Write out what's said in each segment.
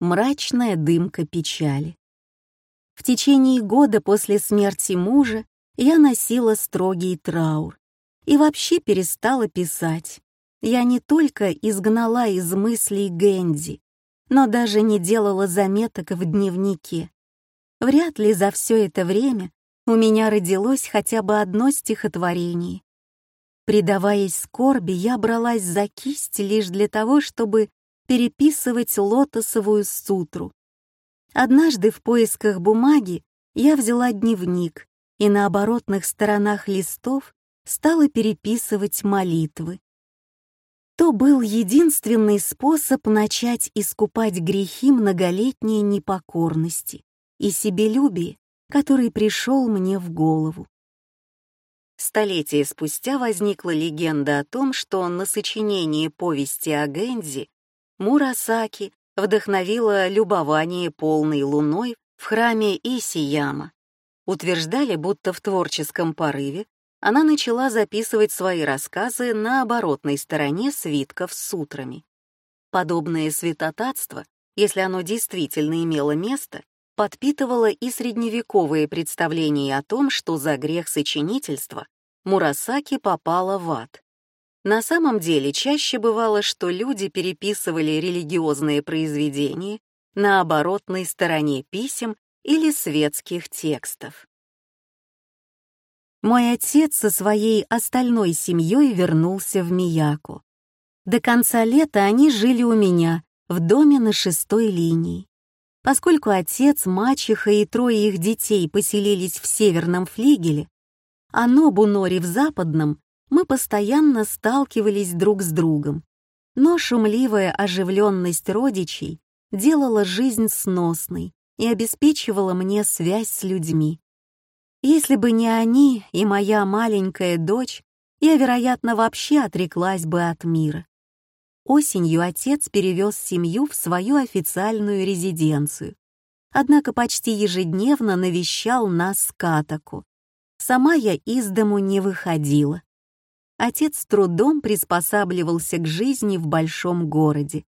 мрачная дымка печали. В течение года после смерти мужа я носила строгий траур и вообще перестала писать. Я не только изгнала из мыслей Гэнди, но даже не делала заметок в дневнике. Вряд ли за все это время у меня родилось хотя бы одно стихотворение. Предаваясь скорби, я бралась за кисть лишь для того, чтобы переписывать лотосовую сутру. Однажды в поисках бумаги я взяла дневник и на оборотных сторонах листов стала переписывать молитвы. То был единственный способ начать искупать грехи многолетней непокорности и себелюбия, который пришел мне в голову. Столетия спустя возникла легенда о том, что на сочинение повести о Гэнзи Мурасаки вдохновила любование полной луной в храме Исияма. Утверждали, будто в творческом порыве она начала записывать свои рассказы на оборотной стороне свитков с сутрами. Подобное святотатство, если оно действительно имело место, подпитывало и средневековые представления о том, что за грех сочинительства Мурасаки попала в ад. На самом деле чаще бывало, что люди переписывали религиозные произведения на оборотной стороне писем или светских текстов. Мой отец со своей остальной семьей вернулся в Мияку. До конца лета они жили у меня, в доме на шестой линии. Поскольку отец, мачеха и трое их детей поселились в северном флигеле, а Нобу-Нори в западном, мы постоянно сталкивались друг с другом. Но шумливая оживленность родичей делала жизнь сносной и обеспечивала мне связь с людьми. Если бы не они и моя маленькая дочь, я, вероятно, вообще отреклась бы от мира. Осенью отец перевез семью в свою официальную резиденцию, однако почти ежедневно навещал нас Катаку. Сама я из дому не выходила. Отец с трудом приспосабливался к жизни в большом городе.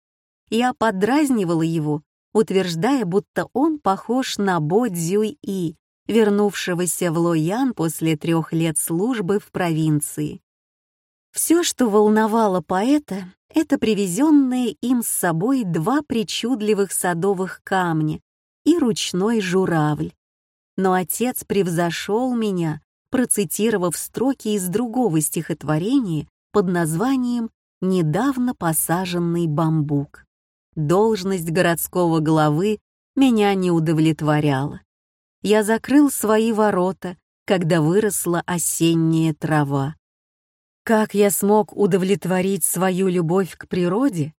Я подразнивала его, утверждая, будто он похож на Бо Цзюй-И, вернувшегося в Лоян после трех лет службы в провинции. Все, что волновало поэта, это привезенные им с собой два причудливых садовых камня и ручной журавль. Но отец превзошел меня, процитировав строки из другого стихотворения под названием «Недавно посаженный бамбук». Должность городского главы меня не удовлетворяла я закрыл свои ворота, когда выросла осенняя трава. Как я смог удовлетворить свою любовь к природе,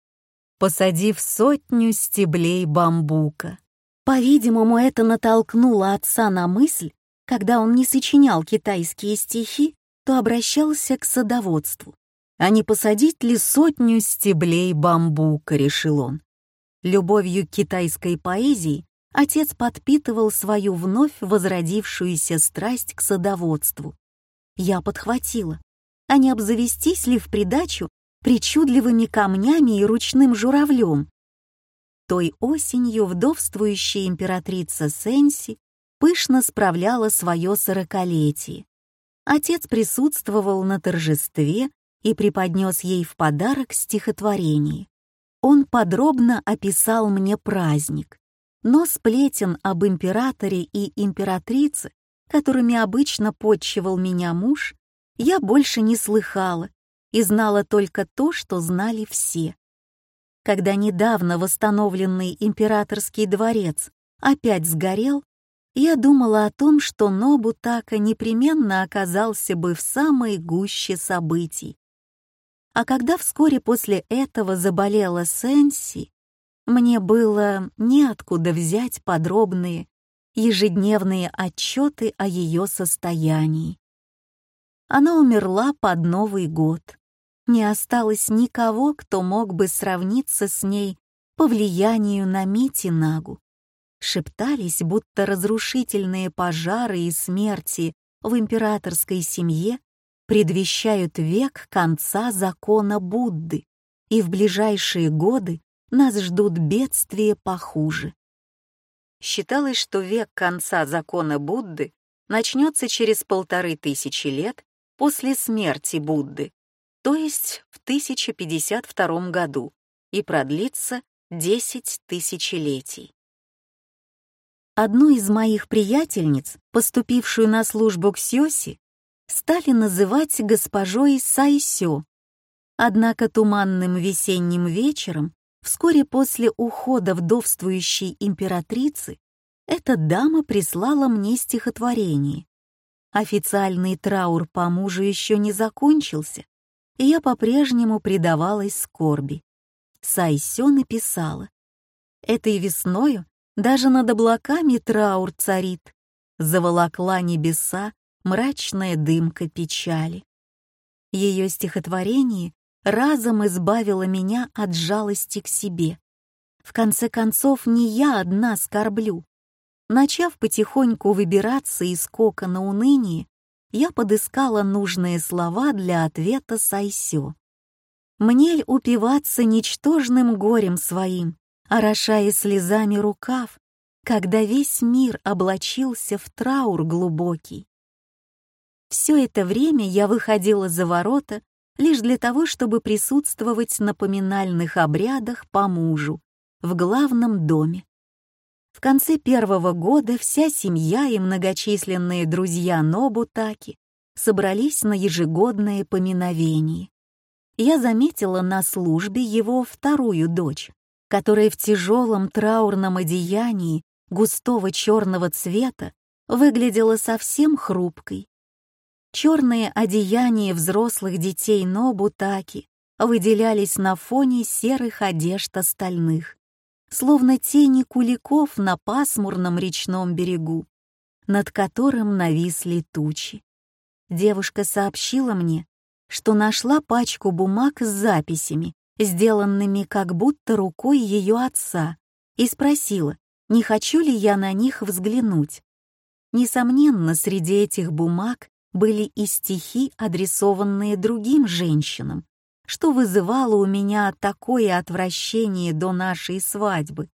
посадив сотню стеблей бамбука? По-видимому, это натолкнуло отца на мысль, когда он не сочинял китайские стихи, то обращался к садоводству. А не посадить ли сотню стеблей бамбука, решил он. Любовью к китайской поэзии отец подпитывал свою вновь возродившуюся страсть к садоводству. Я подхватила. А не обзавестись ли в придачу причудливыми камнями и ручным журавлем? Той осенью вдовствующая императрица Сенси пышно справляла свое сорокалетие. Отец присутствовал на торжестве и преподнес ей в подарок стихотворение. Он подробно описал мне праздник, но сплетен об императоре и императрице, которыми обычно подчивал меня муж, я больше не слыхала и знала только то, что знали все. Когда недавно восстановленный императорский дворец опять сгорел, я думала о том, что Нобутака непременно оказался бы в самой гуще событий. А когда вскоре после этого заболела Сенси, мне было неоткуда взять подробные ежедневные отчеты о ее состоянии. Она умерла под Новый год. Не осталось никого, кто мог бы сравниться с ней по влиянию на Мити Нагу. Шептались, будто разрушительные пожары и смерти в императорской семье предвещают век конца закона Будды, и в ближайшие годы нас ждут бедствия похуже. Считалось, что век конца закона Будды начнется через полторы тысячи лет после смерти Будды, то есть в 1052 году, и продлится 10 тысячелетий. Одну из моих приятельниц, поступившую на службу к Сёси, стали называть госпожой Сайсё. Однако туманным весенним вечером, вскоре после ухода вдовствующей императрицы, эта дама прислала мне стихотворение. Официальный траур по мужу еще не закончился, и я по-прежнему предавалась скорби. Сайсё написала. Этой весною даже над облаками траур царит, заволокла небеса мрачная дымка печали. Ее стихотворение разом избавило меня от жалости к себе. В конце концов, не я одна скорблю. Начав потихоньку выбираться из кокона уныния, я подыскала нужные слова для ответа Сайсё. Мне ль упиваться ничтожным горем своим, орошая слезами рукав, когда весь мир облачился в траур глубокий. Все это время я выходила за ворота лишь для того, чтобы присутствовать на поминальных обрядах по мужу в главном доме. В конце первого года вся семья и многочисленные друзья Нобутаки собрались на ежегодное поминовение. Я заметила на службе его вторую дочь, которая в тяжелом траурном одеянии густого черного цвета выглядела совсем хрупкой. Черные одеяния взрослых детей Нобутаки выделялись на фоне серых одежд остальных, словно тени куликов на пасмурном речном берегу, над которым нависли тучи. Девушка сообщила мне, что нашла пачку бумаг с записями, сделанными как будто рукой ее отца, и спросила, не хочу ли я на них взглянуть. Несомненно, среди этих бумаг были и стихи, адресованные другим женщинам, что вызывало у меня такое отвращение до нашей свадьбы.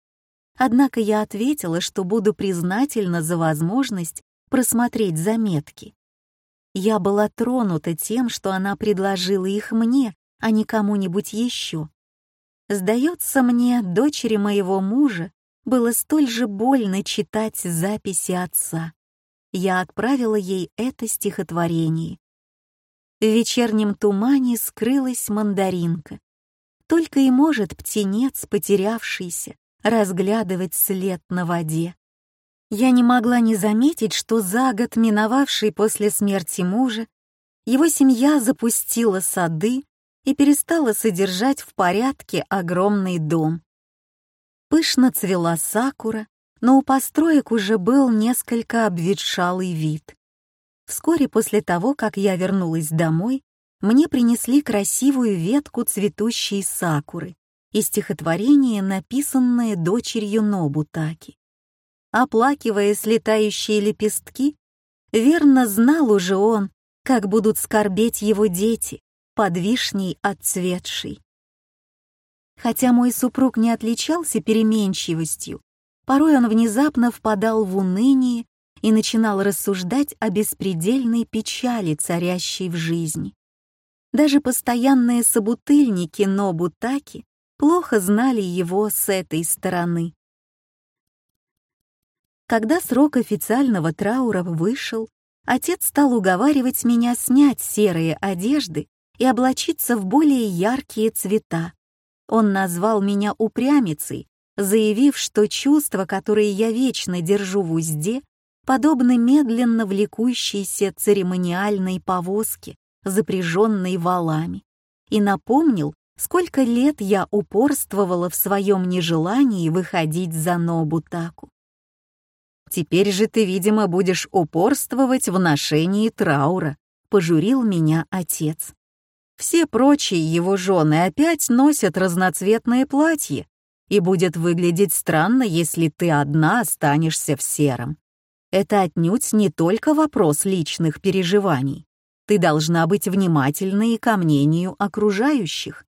Однако я ответила, что буду признательна за возможность просмотреть заметки. Я была тронута тем, что она предложила их мне, а не кому-нибудь еще. Сдается мне, дочери моего мужа было столь же больно читать записи отца. Я отправила ей это стихотворение. В вечернем тумане скрылась мандаринка. Только и может птенец, потерявшийся, разглядывать след на воде. Я не могла не заметить, что за год, миновавший после смерти мужа, его семья запустила сады и перестала содержать в порядке огромный дом. Пышно цвела сакура, но у построек уже был несколько обветшалый вид. Вскоре после того, как я вернулась домой, мне принесли красивую ветку цветущей сакуры и стихотворение, написанное дочерью Нобутаки. Оплакивая слетающие лепестки, верно знал уже он, как будут скорбеть его дети, под вишней отцветшей. Хотя мой супруг не отличался переменчивостью, порой он внезапно впадал в уныние и начинал рассуждать о беспредельной печали, царящей в жизни. Даже постоянные собутыльники Нобутаки плохо знали его с этой стороны. Когда срок официального траура вышел, отец стал уговаривать меня снять серые одежды и облачиться в более яркие цвета. Он назвал меня упрямицей, заявив, что чувства, которые я вечно держу в узде, подобны медленно влекущейся церемониальной повозке, запряженной валами, и напомнил, сколько лет я упорствовала в своем нежелании выходить за Нобутаку. «Теперь же ты, видимо, будешь упорствовать в ношении траура», — пожурил меня отец. Все прочие его жены опять носят разноцветные платья, и будет выглядеть странно, если ты одна останешься в сером. Это отнюдь не только вопрос личных переживаний. Ты должна быть внимательной и ко мнению окружающих.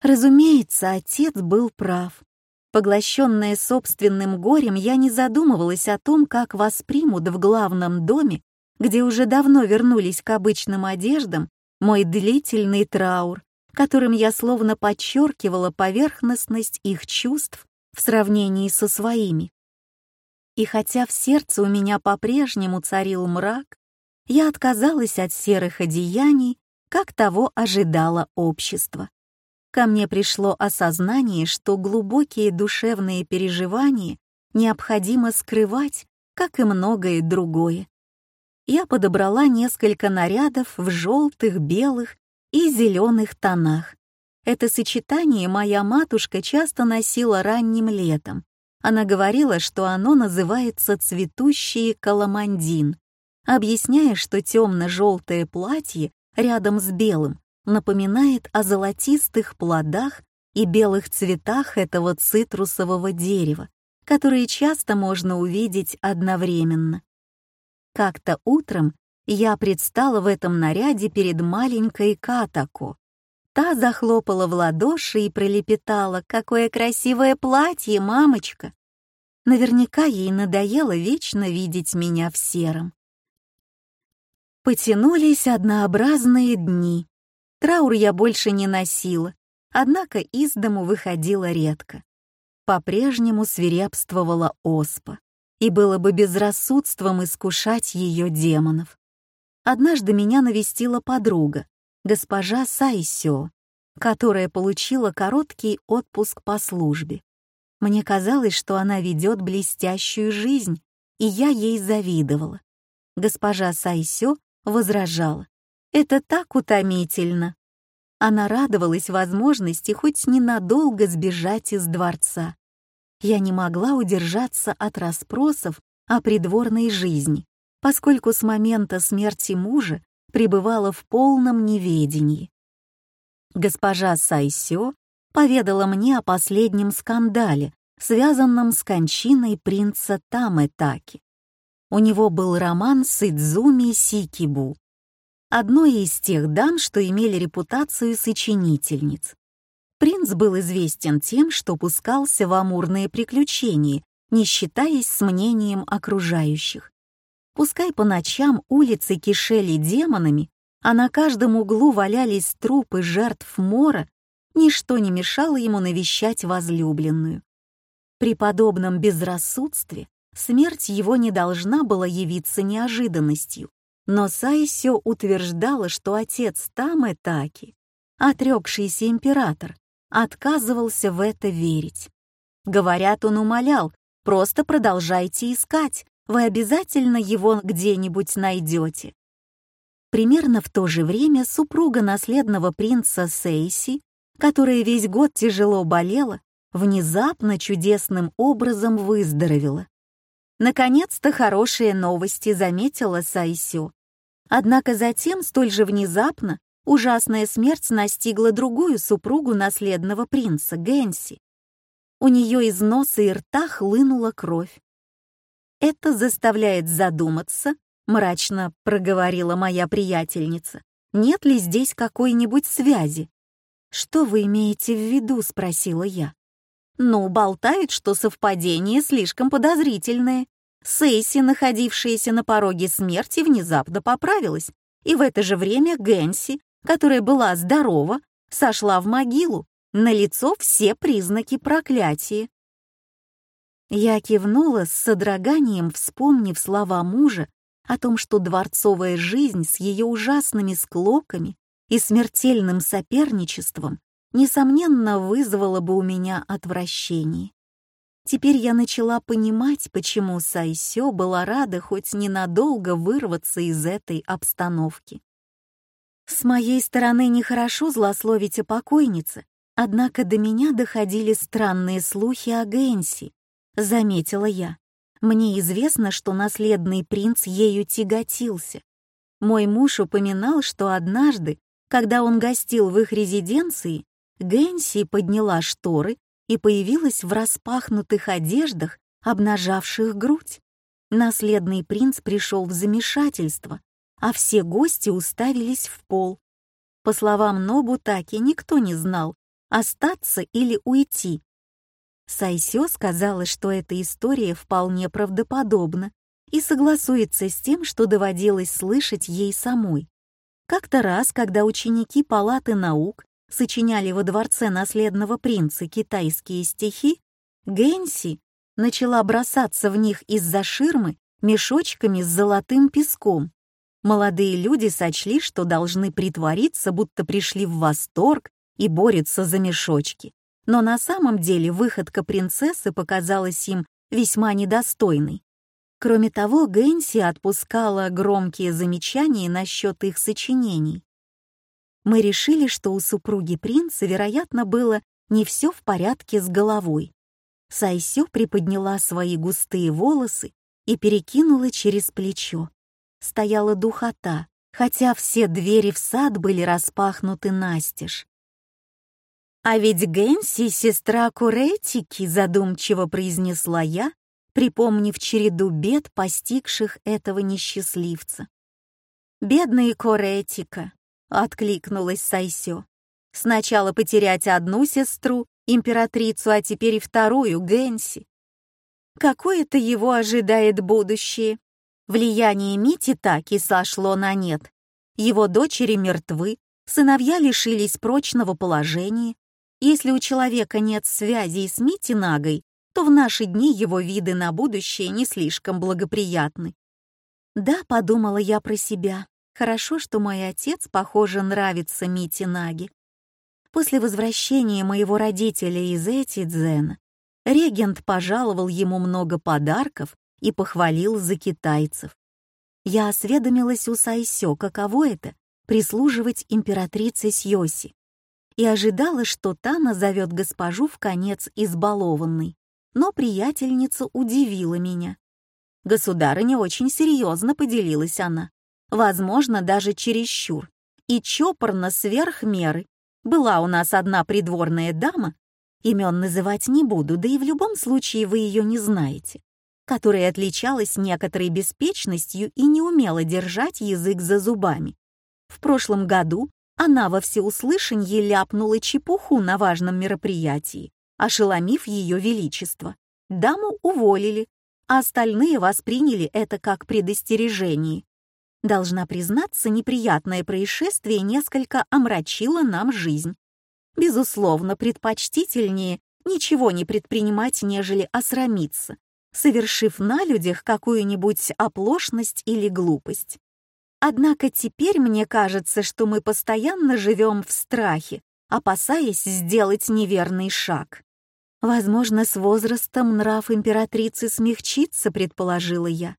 Разумеется, отец был прав. Поглощенная собственным горем, я не задумывалась о том, как воспримут в главном доме, где уже давно вернулись к обычным одеждам, мой длительный траур, которым я словно подчеркивала поверхностность их чувств в сравнении со своими. И хотя в сердце у меня по-прежнему царил мрак, я отказалась от серых одеяний, как того ожидало общество ко мне пришло осознание, что глубокие душевные переживания необходимо скрывать, как и многое другое. Я подобрала несколько нарядов в желтых, белых и зеленых тонах. Это сочетание моя матушка часто носила ранним летом. Она говорила, что оно называется «цветущий каламандин», объясняя, что темно-желтое платье рядом с белым напоминает о золотистых плодах и белых цветах этого цитрусового дерева, которые часто можно увидеть одновременно. Как-то утром я предстала в этом наряде перед маленькой Катако. Та захлопала в ладоши и пролепетала «Какое красивое платье, мамочка!» Наверняка ей надоело вечно видеть меня в сером. Потянулись однообразные дни. Траур я больше не носила, однако из дому выходила редко. По-прежнему свирепствовала оспа, и было бы безрассудством искушать ее демонов. Однажды меня навестила подруга, госпожа Сайсё, которая получила короткий отпуск по службе. Мне казалось, что она ведет блестящую жизнь, и я ей завидовала. Госпожа Сайсё возражала. Это так утомительно. Она радовалась возможности хоть ненадолго сбежать из дворца. Я не могла удержаться от расспросов о придворной жизни, поскольку с момента смерти мужа пребывала в полном неведении. Госпожа Сайсё поведала мне о последнем скандале, связанном с кончиной принца Таметаки. У него был роман с Идзуми Сикибу, одной из тех дам, что имели репутацию сочинительниц. Принц был известен тем, что пускался в амурные приключения, не считаясь с мнением окружающих. Пускай по ночам улицы кишели демонами, а на каждом углу валялись трупы жертв мора, ничто не мешало ему навещать возлюбленную. При подобном безрассудстве смерть его не должна была явиться неожиданностью. Но Сайсё утверждала, что отец Тамэ Таки, отрекшийся император, отказывался в это верить. Говорят, он умолял, просто продолжайте искать, вы обязательно его где-нибудь найдете. Примерно в то же время супруга наследного принца Сейси, которая весь год тяжело болела, внезапно чудесным образом выздоровела. Наконец-то хорошие новости заметила Сайсю. Однако затем, столь же внезапно, ужасная смерть настигла другую супругу наследного принца, Гэнси. У нее из носа и рта хлынула кровь. «Это заставляет задуматься», — мрачно проговорила моя приятельница. «Нет ли здесь какой-нибудь связи?» «Что вы имеете в виду?» — спросила я. «Ну, болтают, что совпадение слишком подозрительное. Сейси, находившаяся на пороге смерти, внезапно поправилась, и в это же время Гэнси, которая была здорова, сошла в могилу, на лицо все признаки проклятия. Я кивнула с содроганием, вспомнив слова мужа о том, что дворцовая жизнь с ее ужасными склоками и смертельным соперничеством несомненно вызвала бы у меня отвращение. Теперь я начала понимать, почему Сайсё была рада хоть ненадолго вырваться из этой обстановки. С моей стороны нехорошо злословить о покойнице, однако до меня доходили странные слухи о Гэнси, заметила я. Мне известно, что наследный принц ею тяготился. Мой муж упоминал, что однажды, когда он гостил в их резиденции, Гэнси подняла шторы и появилась в распахнутых одеждах, обнажавших грудь. Наследный принц пришел в замешательство, а все гости уставились в пол. По словам Нобу Таки, никто не знал, остаться или уйти. Сайсё сказала, что эта история вполне правдоподобна и согласуется с тем, что доводилось слышать ей самой. Как-то раз, когда ученики Палаты наук сочиняли во дворце наследного принца китайские стихи, Гэнси начала бросаться в них из-за ширмы мешочками с золотым песком. Молодые люди сочли, что должны притвориться, будто пришли в восторг и борются за мешочки. Но на самом деле выходка принцессы показалась им весьма недостойной. Кроме того, Гэнси отпускала громкие замечания насчет их сочинений. Мы решили, что у супруги принца, вероятно, было не все в порядке с головой. Сайсю приподняла свои густые волосы и перекинула через плечо. Стояла духота, хотя все двери в сад были распахнуты настежь. «А ведь Гэнси — сестра Куретики», — задумчиво произнесла я, припомнив череду бед, постигших этого несчастливца. «Бедная Коретика», — откликнулась Сайсё. «Сначала потерять одну сестру, императрицу, а теперь и вторую, Гэнси. Какое-то его ожидает будущее. Влияние Мити так и сошло на нет. Его дочери мертвы, сыновья лишились прочного положения. Если у человека нет связей с Мити Нагой, то в наши дни его виды на будущее не слишком благоприятны. Да, подумала я про себя. Хорошо, что мой отец, похоже, нравится Мити Наги. После возвращения моего родителя из Этидзена регент пожаловал ему много подарков и похвалил за китайцев. Я осведомилась у Сайсё, каково это — прислуживать императрице Сьоси, и ожидала, что та назовет госпожу в конец избалованной. Но приятельница удивила меня. Государыня очень серьезно поделилась она, возможно, даже чересчур, и чопорно сверх меры, была у нас одна придворная дама, имен называть не буду, да и в любом случае вы ее не знаете, которая отличалась некоторой беспечностью и не умела держать язык за зубами. В прошлом году она во всеуслышанье ляпнула чепуху на важном мероприятии, ошеломив ее величество. Даму уволили, а остальные восприняли это как предостережение. Должна признаться, неприятное происшествие несколько омрачило нам жизнь. Безусловно, предпочтительнее ничего не предпринимать, нежели осрамиться, совершив на людях какую-нибудь оплошность или глупость. Однако теперь мне кажется, что мы постоянно живем в страхе, опасаясь сделать неверный шаг. Возможно, с возрастом нрав императрицы смягчится, предположила я.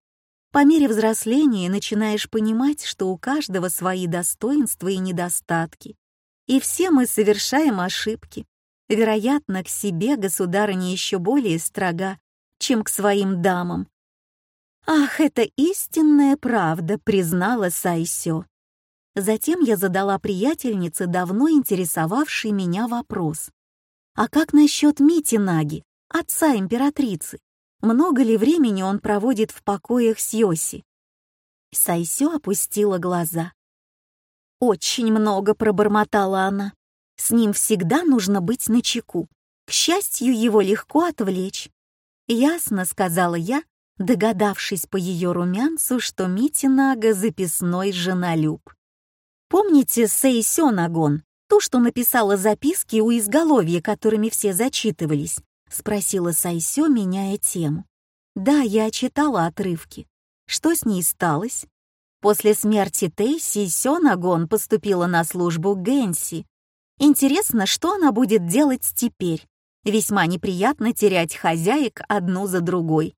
По мере взросления начинаешь понимать, что у каждого свои достоинства и недостатки. И все мы совершаем ошибки. Вероятно, к себе государыня еще более строга, чем к своим дамам. «Ах, это истинная правда», — признала Сайсё. Затем я задала приятельнице давно интересовавший меня вопрос. «А как насчет Мити Наги, отца императрицы? много ли времени он проводит в покоях с Йоси. Сайсё опустила глаза. «Очень много», — пробормотала она. «С ним всегда нужно быть начеку. К счастью, его легко отвлечь». «Ясно», — сказала я, догадавшись по ее румянцу, что Митинага записной женолюб. «Помните Сейсё Нагон, ту, что написала записки у изголовья, которыми все зачитывались? — спросила Сайсё, меняя тему. «Да, я читала отрывки. Что с ней сталось?» После смерти Тейси Сёнагон поступила на службу Гэнси. Интересно, что она будет делать теперь? Весьма неприятно терять хозяек одну за другой.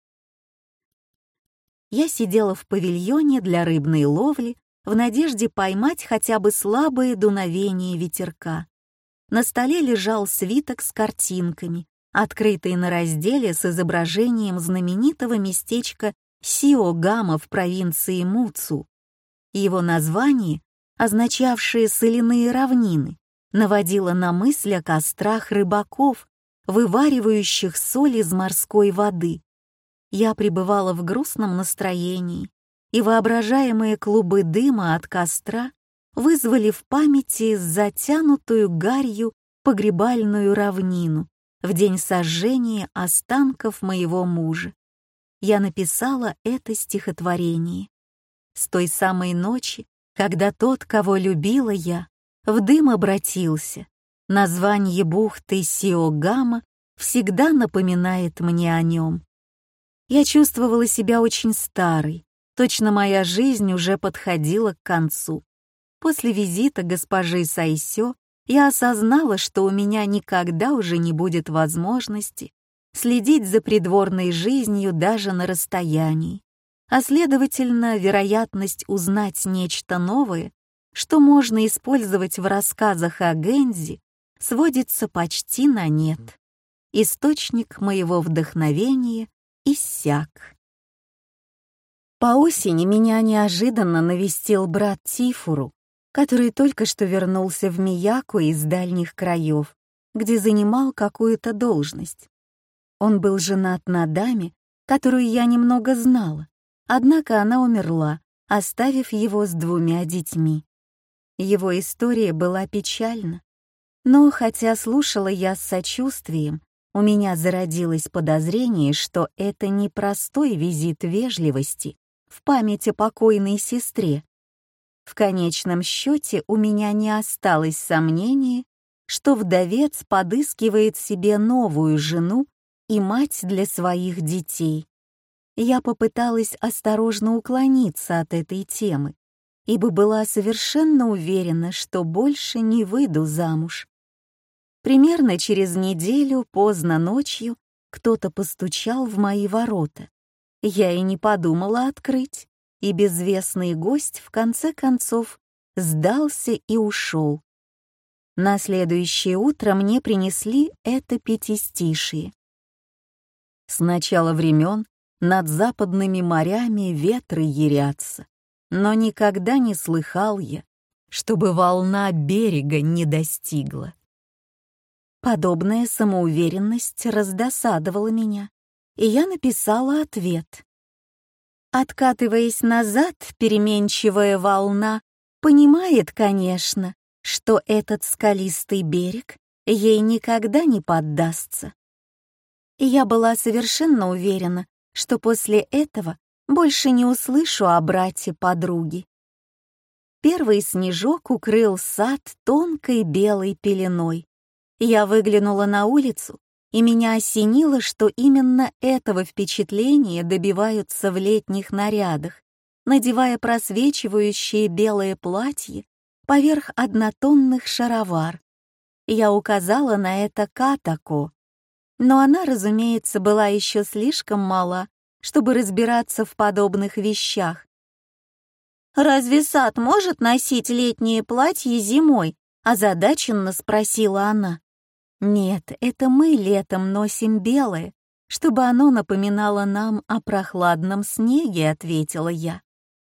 Я сидела в павильоне для рыбной ловли в надежде поймать хотя бы слабые дуновения ветерка. На столе лежал свиток с картинками, открытый на разделе с изображением знаменитого местечка Сиогама в провинции Муцу. Его название, означавшее «соляные равнины», наводило на мысль о кострах рыбаков, вываривающих соль из морской воды. Я пребывала в грустном настроении, и воображаемые клубы дыма от костра вызвали в памяти затянутую гарью погребальную равнину в день сожжения останков моего мужа. Я написала это стихотворение. С той самой ночи, когда тот, кого любила я, в дым обратился, название бухты Сиогама всегда напоминает мне о нем. Я чувствовала себя очень старой, точно моя жизнь уже подходила к концу. После визита госпожи Сайсё я осознала, что у меня никогда уже не будет возможности следить за придворной жизнью даже на расстоянии, а следовательно, вероятность узнать нечто новое, что можно использовать в рассказах о Гензи, сводится почти на нет. Источник моего вдохновения иссяк. По осени меня неожиданно навестил брат Тифуру, который только что вернулся в Мияку из дальних краев, где занимал какую-то должность. Он был женат на даме, которую я немного знала, однако она умерла, оставив его с двумя детьми. Его история была печальна, но хотя слушала я с сочувствием, у меня зародилось подозрение, что это не простой визит вежливости в память о покойной сестре, в конечном счете у меня не осталось сомнений, что вдовец подыскивает себе новую жену и мать для своих детей. Я попыталась осторожно уклониться от этой темы, ибо была совершенно уверена, что больше не выйду замуж. Примерно через неделю, поздно ночью, кто-то постучал в мои ворота. Я и не подумала открыть и безвестный гость в конце концов сдался и ушел. На следующее утро мне принесли это пятистишие. С начала времен над западными морями ветры ярятся, но никогда не слыхал я, чтобы волна берега не достигла. Подобная самоуверенность раздосадовала меня, и я написала ответ. Откатываясь назад, переменчивая волна понимает, конечно, что этот скалистый берег ей никогда не поддастся. И я была совершенно уверена, что после этого больше не услышу о брате-подруге. Первый снежок укрыл сад тонкой белой пеленой. Я выглянула на улицу и меня осенило, что именно этого впечатления добиваются в летних нарядах, надевая просвечивающее белое платье поверх однотонных шаровар. Я указала на это Катако, но она, разумеется, была еще слишком мала, чтобы разбираться в подобных вещах. «Разве сад может носить летнее платье зимой?» — озадаченно спросила она. Нет, это мы летом носим белое, чтобы оно напоминало нам о прохладном снеге, ответила я.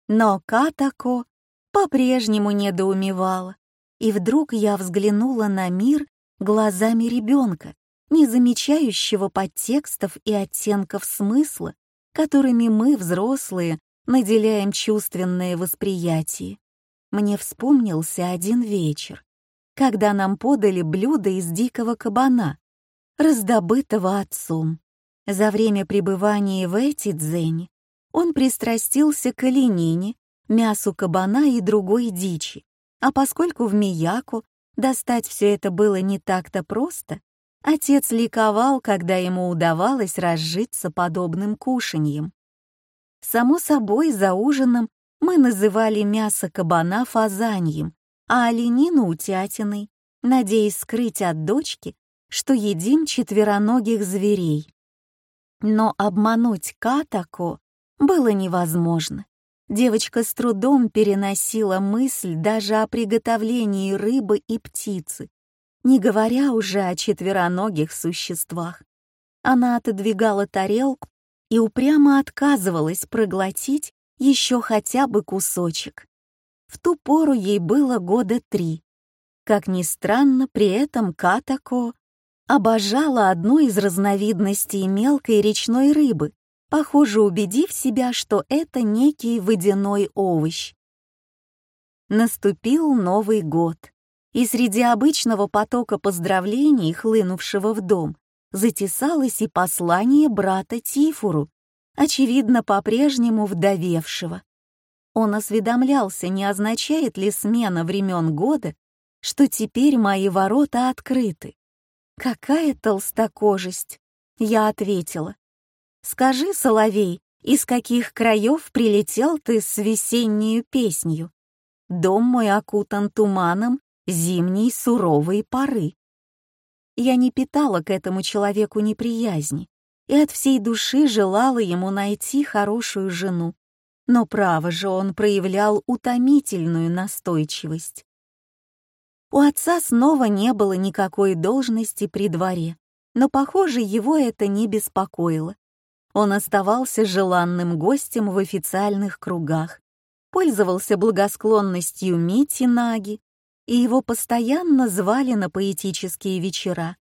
Но Катако по-прежнему недоумевала, и вдруг я взглянула на мир глазами ребенка, не замечающего подтекстов и оттенков смысла, которыми мы, взрослые, наделяем чувственное восприятие. Мне вспомнился один вечер, когда нам подали блюдо из дикого кабана, раздобытого отцом. За время пребывания в Этидзене он пристрастился к оленине, мясу кабана и другой дичи, а поскольку в Мияку достать все это было не так-то просто, отец ликовал, когда ему удавалось разжиться подобным кушаньем. Само собой, за ужином мы называли мясо кабана фазаньем, а оленину утятиной, надеясь скрыть от дочки, что едим четвероногих зверей. Но обмануть Катако было невозможно. Девочка с трудом переносила мысль даже о приготовлении рыбы и птицы, не говоря уже о четвероногих существах. Она отодвигала тарелку и упрямо отказывалась проглотить еще хотя бы кусочек. В ту пору ей было года три. Как ни странно, при этом Катако обожала одну из разновидностей мелкой речной рыбы, похоже, убедив себя, что это некий водяной овощ. Наступил Новый год, И среди обычного потока поздравлений, хлынувшего в дом, затесалось и послание брата Тифуру, очевидно, по-прежнему вдовевшего. Он осведомлялся, не означает ли смена времен года, что теперь мои ворота открыты. Какая толстокожесть! Я ответила. Скажи, Соловей, из каких краев прилетел ты с весеннею песнью? Дом мой окутан туманом зимней суровой поры. Я не питала к этому человеку неприязни и от всей души желала ему найти хорошую жену, но право же он проявлял утомительную настойчивость. У отца снова не было никакой должности при дворе, но, похоже, его это не беспокоило. Он оставался желанным гостем в официальных кругах, пользовался благосклонностью Мити Наги, и его постоянно звали на поэтические вечера.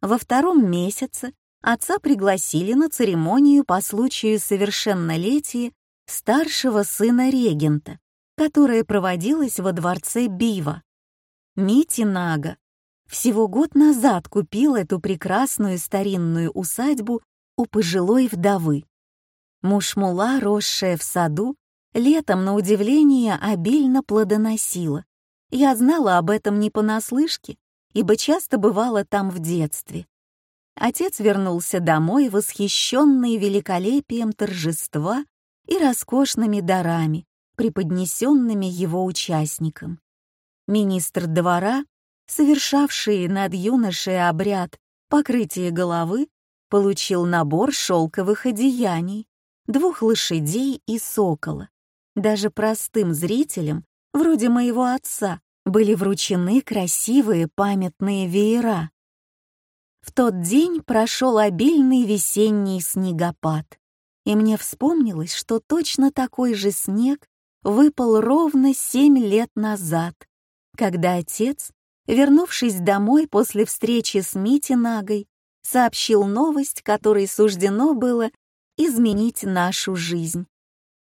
Во втором месяце отца пригласили на церемонию по случаю совершеннолетия старшего сына регента, которая проводилась во дворце Бива. Мити Нага всего год назад купил эту прекрасную старинную усадьбу у пожилой вдовы. Мушмула, росшая в саду, летом, на удивление, обильно плодоносила. Я знала об этом не понаслышке, ибо часто бывала там в детстве. Отец вернулся домой, восхищенный великолепием торжества и роскошными дарами, преподнесенными его участникам. Министр двора, совершавший над юношей обряд покрытия головы, получил набор шелковых одеяний, двух лошадей и сокола. Даже простым зрителям, вроде моего отца, были вручены красивые памятные веера. В тот день прошел обильный весенний снегопад и мне вспомнилось, что точно такой же снег выпал ровно семь лет назад, когда отец, вернувшись домой после встречи с Мити Нагой, сообщил новость, которой суждено было изменить нашу жизнь.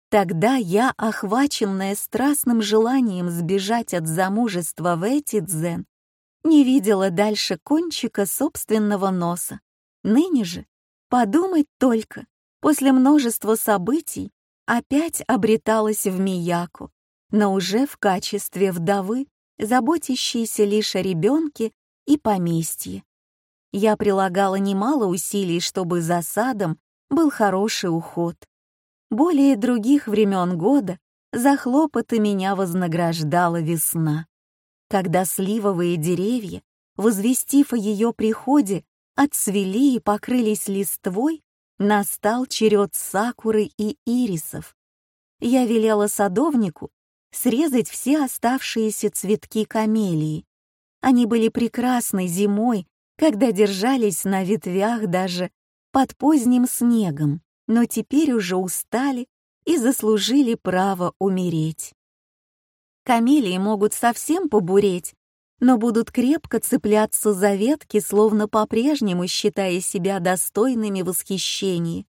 Тогда я, охваченная страстным желанием сбежать от замужества в Этидзен, не видела дальше кончика собственного носа. Ныне же, подумать только, после множества событий опять обреталась в Мияку, но уже в качестве вдовы, заботящейся лишь о ребенке и поместье. Я прилагала немало усилий, чтобы за садом был хороший уход. Более других времен года за хлопоты меня вознаграждала весна, когда сливовые деревья, возвестив о ее приходе, отцвели и покрылись листвой, Настал черед сакуры и ирисов. Я велела садовнику срезать все оставшиеся цветки камелии. Они были прекрасны зимой, когда держались на ветвях даже под поздним снегом, но теперь уже устали и заслужили право умереть. Камелии могут совсем побуреть, но будут крепко цепляться за ветки, словно по-прежнему считая себя достойными восхищения.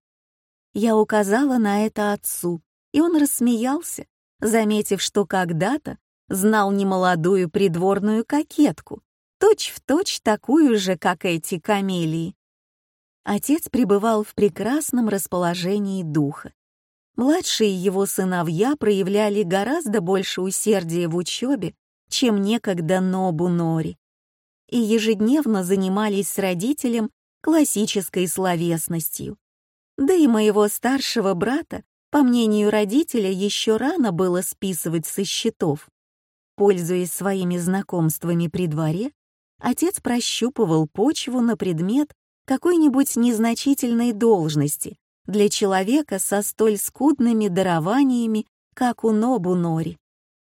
Я указала на это отцу, и он рассмеялся, заметив, что когда-то знал немолодую придворную кокетку, точь-в-точь точь такую же, как эти камелии. Отец пребывал в прекрасном расположении духа. Младшие его сыновья проявляли гораздо больше усердия в учебе, чем некогда Нобу Нори, и ежедневно занимались с родителем классической словесностью. Да и моего старшего брата, по мнению родителя, еще рано было списывать со счетов. Пользуясь своими знакомствами при дворе, отец прощупывал почву на предмет какой-нибудь незначительной должности для человека со столь скудными дарованиями, как у Нобу Нори.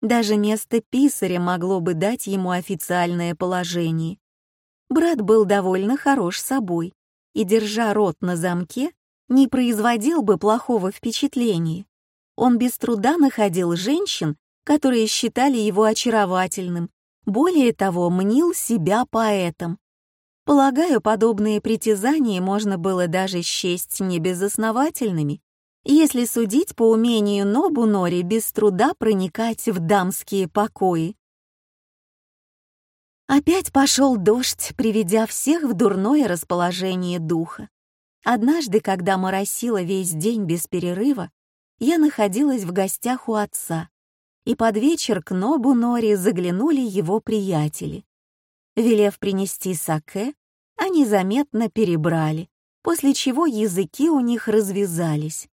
Даже место писаря могло бы дать ему официальное положение. Брат был довольно хорош собой и, держа рот на замке, не производил бы плохого впечатления. Он без труда находил женщин, которые считали его очаровательным, более того, мнил себя поэтом. Полагаю, подобные притязания можно было даже счесть небезосновательными если судить по умению Нобу Нори без труда проникать в дамские покои. Опять пошел дождь, приведя всех в дурное расположение духа. Однажды, когда моросило весь день без перерыва, я находилась в гостях у отца, и под вечер к Нобу Нори заглянули его приятели. Велев принести саке, они заметно перебрали, после чего языки у них развязались.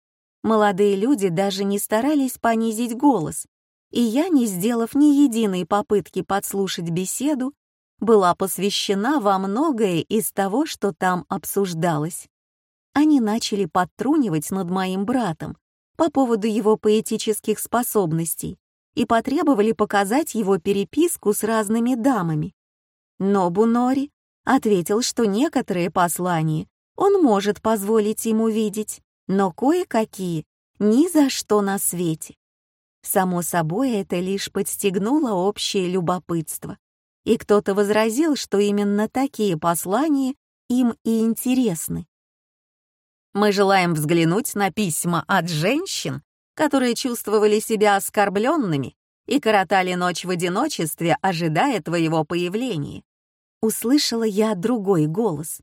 Молодые люди даже не старались понизить голос, и я, не сделав ни единой попытки подслушать беседу, была посвящена во многое из того, что там обсуждалось. Они начали подтрунивать над моим братом по поводу его поэтических способностей и потребовали показать его переписку с разными дамами. Но Бунори ответил, что некоторые послания он может позволить ему видеть, но кое-какие ни за что на свете. Само собой, это лишь подстегнуло общее любопытство. И кто-то возразил, что именно такие послания им и интересны. Мы желаем взглянуть на письма от женщин, которые чувствовали себя оскорбленными и коротали ночь в одиночестве, ожидая твоего появления. Услышала я другой голос.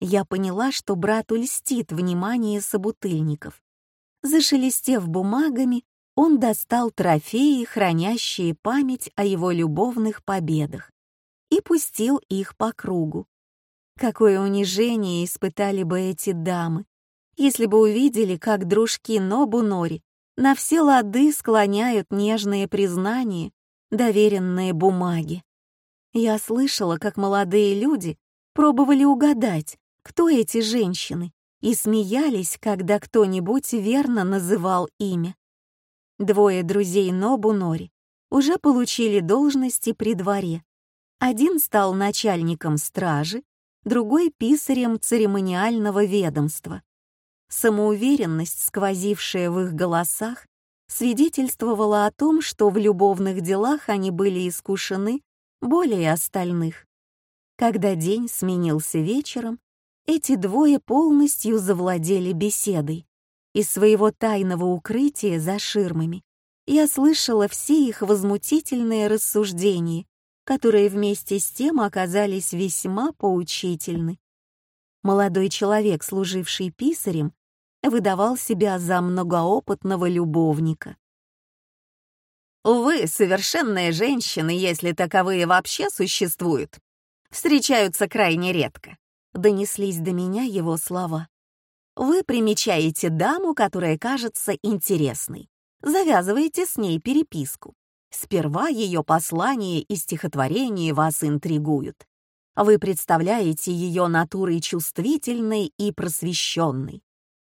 Я поняла, что брату льстит внимание собутыльников. Зашелестев бумагами, он достал трофеи, хранящие память о его любовных победах, и пустил их по кругу. Какое унижение испытали бы эти дамы, если бы увидели, как дружки Нобу Нори на все лады склоняют нежные признания, доверенные бумаги. Я слышала, как молодые люди пробовали угадать, кто эти женщины, и смеялись, когда кто-нибудь верно называл имя. Двое друзей Нобу Нори уже получили должности при дворе. Один стал начальником стражи, другой — писарем церемониального ведомства. Самоуверенность, сквозившая в их голосах, свидетельствовала о том, что в любовных делах они были искушены более остальных. Когда день сменился вечером, эти двое полностью завладели беседой. Из своего тайного укрытия за ширмами я слышала все их возмутительные рассуждения, которые вместе с тем оказались весьма поучительны. Молодой человек, служивший писарем, выдавал себя за многоопытного любовника. Увы, совершенные женщины, если таковые вообще существуют, встречаются крайне редко. Донеслись до меня его слова. Вы примечаете даму, которая кажется интересной. Завязываете с ней переписку. Сперва ее послания и стихотворения вас интригуют. Вы представляете ее натурой чувствительной и просвещенной.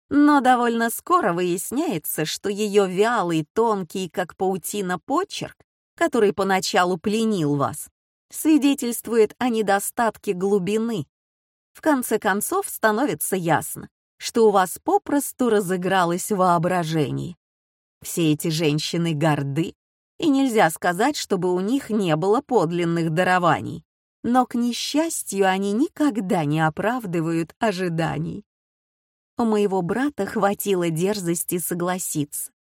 Но довольно скоро выясняется, что ее вялый, тонкий, как паутина, почерк, который поначалу пленил вас, свидетельствует о недостатке глубины. В конце концов становится ясно, что у вас попросту разыгралось воображение. Все эти женщины горды, и нельзя сказать, чтобы у них не было подлинных дарований. Но, к несчастью, они никогда не оправдывают ожиданий. У моего брата хватило дерзости согласиться.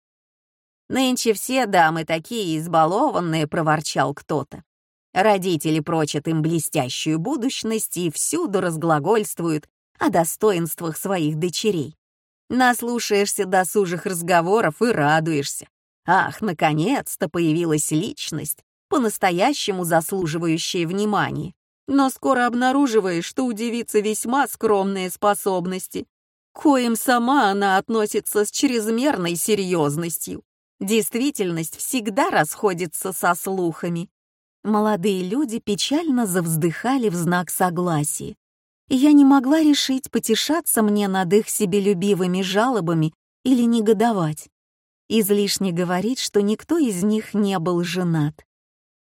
«Нынче все дамы такие избалованные», — проворчал кто-то. Родители прочат им блестящую будущность и всюду разглагольствуют о достоинствах своих дочерей. Наслушаешься досужих разговоров и радуешься. Ах, наконец-то появилась личность, по-настоящему заслуживающая внимания. Но скоро обнаруживаешь, что у девицы весьма скромные способности, коим сама она относится с чрезмерной серьезностью. Действительность всегда расходится со слухами. Молодые люди печально завздыхали в знак согласия, и я не могла решить, потешаться мне над их себелюбивыми жалобами или негодовать. Излишне говорить, что никто из них не был женат.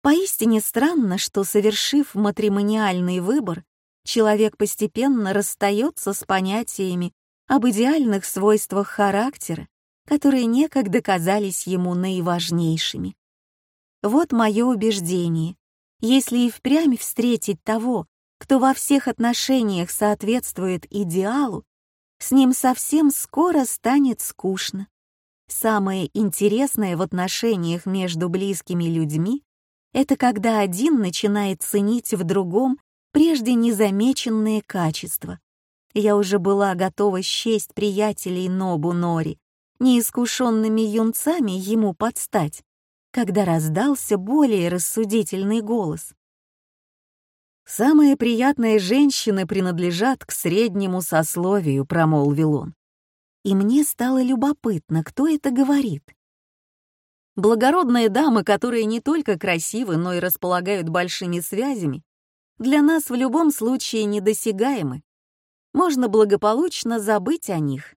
Поистине странно, что, совершив матримониальный выбор, человек постепенно расстается с понятиями об идеальных свойствах характера, которые некогда казались ему наиважнейшими. Вот мое убеждение. Если и впрямь встретить того, кто во всех отношениях соответствует идеалу, с ним совсем скоро станет скучно. Самое интересное в отношениях между близкими людьми Это когда один начинает ценить в другом прежде незамеченные качества. Я уже была готова счесть приятелей Нобу Нори, неискушенными юнцами ему подстать, когда раздался более рассудительный голос. «Самые приятные женщины принадлежат к среднему сословию», — промолвил он. И мне стало любопытно, кто это говорит. Благородные дамы, которые не только красивы, но и располагают большими связями, для нас в любом случае недосягаемы. Можно благополучно забыть о них.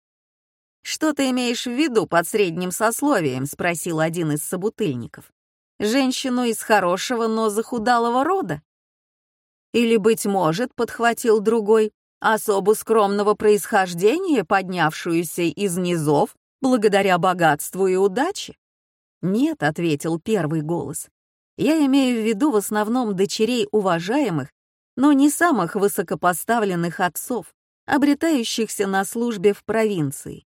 «Что ты имеешь в виду под средним сословием?» — спросил один из собутыльников. «Женщину из хорошего, но захудалого рода?» Или, быть может, подхватил другой, особу скромного происхождения, поднявшуюся из низов благодаря богатству и удаче? «Нет», — ответил первый голос. «Я имею в виду в основном дочерей уважаемых, но не самых высокопоставленных отцов, обретающихся на службе в провинции.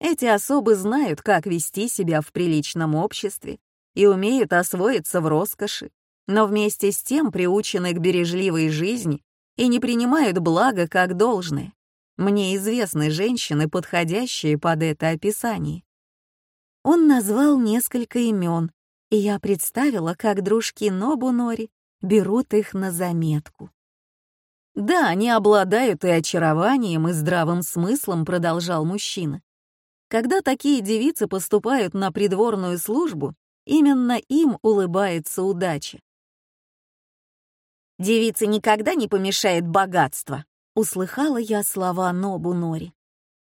Эти особы знают, как вести себя в приличном обществе и умеют освоиться в роскоши, но вместе с тем приучены к бережливой жизни и не принимают благо как должное. Мне известны женщины, подходящие под это описание. Он назвал несколько имен, и я представила, как дружки Нобу Нори берут их на заметку. «Да, они обладают и очарованием, и здравым смыслом», — продолжал мужчина. «Когда такие девицы поступают на придворную службу, именно им улыбается удача. Девице никогда не помешает богатство», — услыхала я слова Нобу Нори.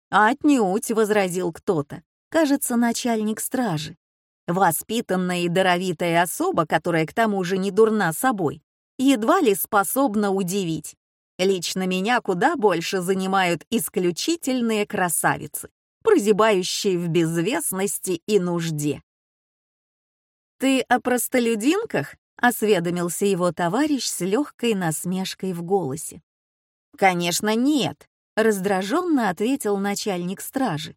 «Отнюдь», — возразил кто-то, кажется, начальник стражи. Воспитанная и даровитая особа, которая к тому же не дурна собой, едва ли способна удивить. Лично меня куда больше занимают исключительные красавицы, прозябающие в безвестности и нужде. «Ты о простолюдинках?» — осведомился его товарищ с легкой насмешкой в голосе. «Конечно, нет», — раздраженно ответил начальник стражи.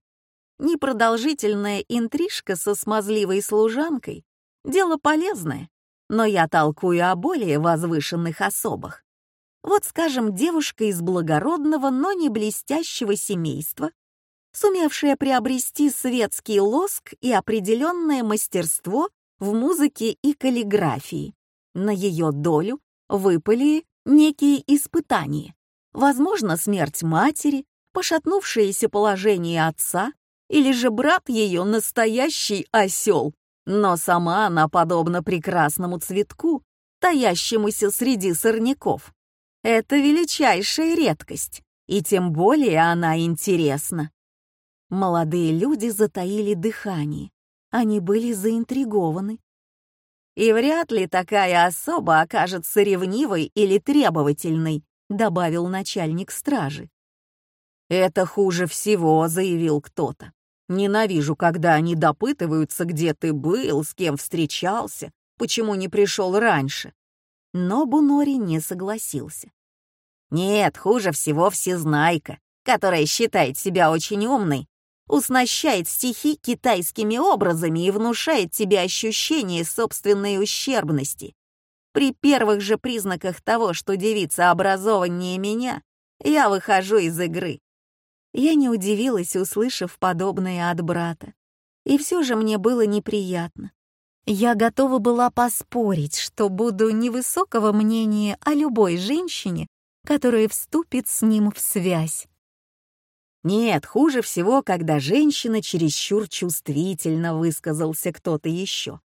«Непродолжительная интрижка со смазливой служанкой — дело полезное, но я толкую о более возвышенных особах. Вот, скажем, девушка из благородного, но не блестящего семейства, сумевшая приобрести светский лоск и определенное мастерство в музыке и каллиграфии. На ее долю выпали некие испытания. Возможно, смерть матери, пошатнувшееся положение отца, или же брат ее настоящий осел. Но сама она подобна прекрасному цветку, таящемуся среди сорняков. Это величайшая редкость, и тем более она интересна. Молодые люди затаили дыхание. Они были заинтригованы. И вряд ли такая особа окажется ревнивой или требовательной, добавил начальник стражи. «Это хуже всего», — заявил кто-то. «Ненавижу, когда они допытываются, где ты был, с кем встречался, почему не пришел раньше». Но Бунори не согласился. «Нет, хуже всего всезнайка, которая считает себя очень умной уснащает стихи китайскими образами и внушает тебе ощущение собственной ущербности. При первых же признаках того, что девица образованнее меня, я выхожу из игры. Я не удивилась, услышав подобное от брата. И все же мне было неприятно. Я готова была поспорить, что буду невысокого мнения о любой женщине, которая вступит с ним в связь. Нет, хуже всего, когда женщина чересчур чувствительно высказался кто-то еще.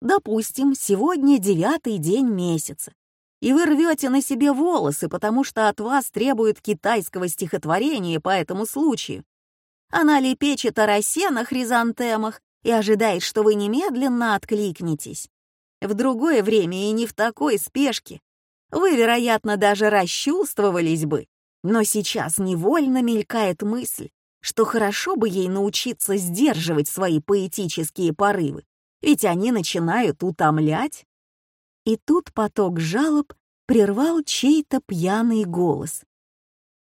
Допустим, сегодня девятый день месяца, и вы рвете на себе волосы, потому что от вас требуют китайского стихотворения по этому случаю. Она лепечет о росе на хризантемах и ожидает, что вы немедленно откликнетесь. В другое время и не в такой спешке. Вы, вероятно, даже расчувствовались бы, но сейчас невольно мелькает мысль, что хорошо бы ей научиться сдерживать свои поэтические порывы, ведь они начинают утомлять. И тут поток жалоб прервал чей-то пьяный голос.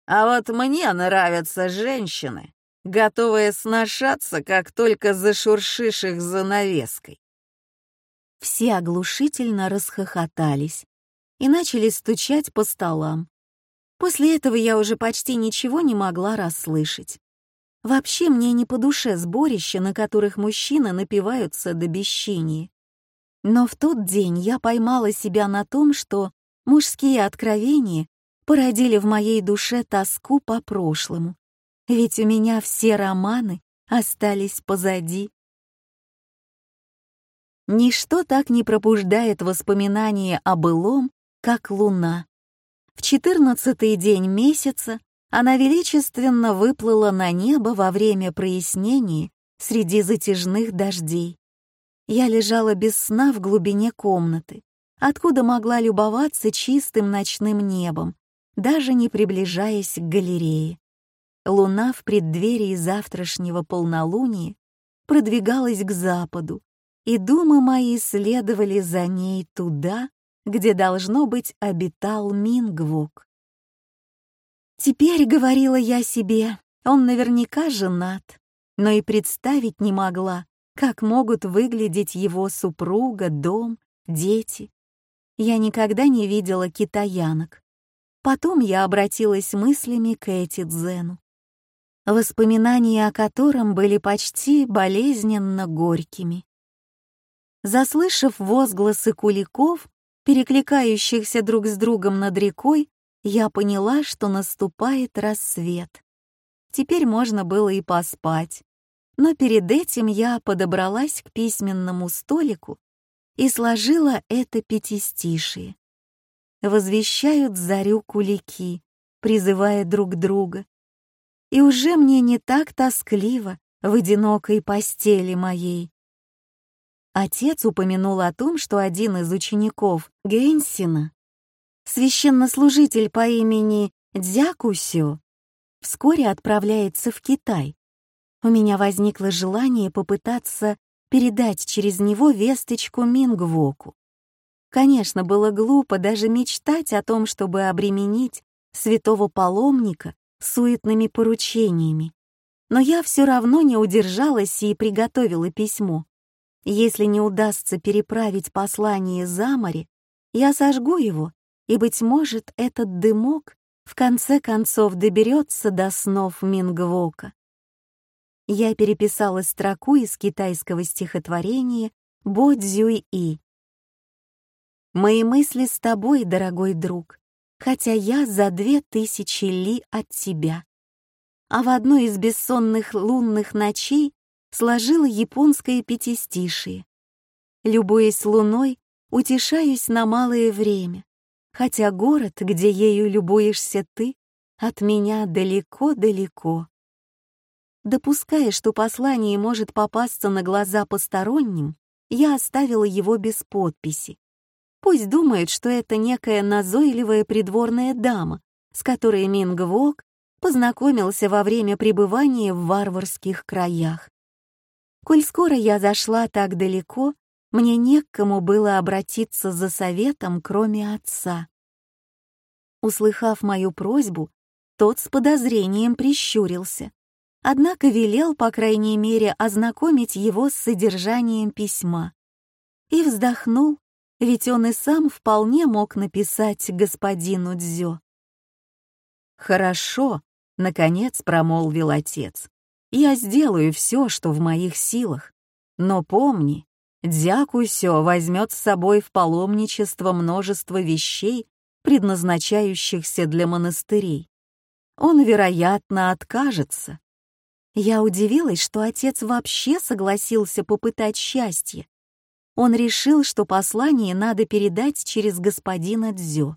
«А вот мне нравятся женщины, готовые сношаться, как только зашуршишь их занавеской. Все оглушительно расхохотались и начали стучать по столам. После этого я уже почти ничего не могла расслышать. Вообще мне не по душе сборища, на которых мужчины напиваются до бесчинии. Но в тот день я поймала себя на том, что мужские откровения породили в моей душе тоску по прошлому, ведь у меня все романы остались позади. Ничто так не пробуждает воспоминания о былом, как луна. В четырнадцатый день месяца она величественно выплыла на небо во время прояснений среди затяжных дождей. Я лежала без сна в глубине комнаты, откуда могла любоваться чистым ночным небом, даже не приближаясь к галерее. Луна в преддверии завтрашнего полнолуния продвигалась к западу, и думы мои следовали за ней туда, где, должно быть, обитал Мингвук. Теперь, говорила я себе, он наверняка женат, но и представить не могла, как могут выглядеть его супруга, дом, дети. Я никогда не видела китаянок. Потом я обратилась мыслями к Эти Дзену, воспоминания о котором были почти болезненно горькими. Заслышав возгласы куликов, перекликающихся друг с другом над рекой, я поняла, что наступает рассвет. Теперь можно было и поспать. Но перед этим я подобралась к письменному столику и сложила это пятистишие. Возвещают зарю кулики, призывая друг друга. И уже мне не так тоскливо в одинокой постели моей. Отец упомянул о том, что один из учеников Гейнсина, священнослужитель по имени Дзякусю, вскоре отправляется в Китай. У меня возникло желание попытаться передать через него весточку Мингвоку. Конечно, было глупо даже мечтать о том, чтобы обременить святого паломника суетными поручениями. Но я все равно не удержалась и приготовила письмо. Если не удастся переправить послание за море, я сожгу его, и, быть может, этот дымок в конце концов доберется до снов Мингвока. Я переписала строку из китайского стихотворения «Бо Цзюй-И». «Мои мысли с тобой, дорогой друг, хотя я за две тысячи ли от тебя». А в одной из бессонных лунных ночей сложила японское пятистишие. Любуясь луной, утешаюсь на малое время, хотя город, где ею любуешься ты, от меня далеко-далеко. Допуская, что послание может попасться на глаза посторонним, я оставила его без подписи. Пусть думают, что это некая назойливая придворная дама, с которой Мингвок познакомился во время пребывания в варварских краях. Коль скоро я зашла так далеко, мне не к кому было обратиться за советом, кроме отца. Услыхав мою просьбу, тот с подозрением прищурился, однако велел, по крайней мере, ознакомить его с содержанием письма. И вздохнул, ведь он и сам вполне мог написать господину Дзё. «Хорошо», — наконец промолвил отец. Я сделаю все, что в моих силах. Но помни, Дзякусё возьмет с собой в паломничество множество вещей, предназначающихся для монастырей. Он, вероятно, откажется. Я удивилась, что отец вообще согласился попытать счастье. Он решил, что послание надо передать через господина Дзё.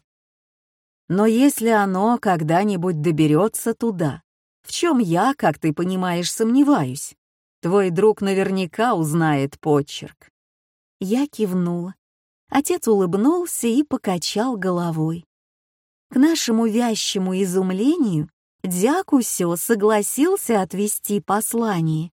Но если оно когда-нибудь доберется туда, в чем я, как ты понимаешь, сомневаюсь. Твой друг наверняка узнает почерк». Я кивнула. Отец улыбнулся и покачал головой. К нашему вящему изумлению Дякусё согласился отвести послание.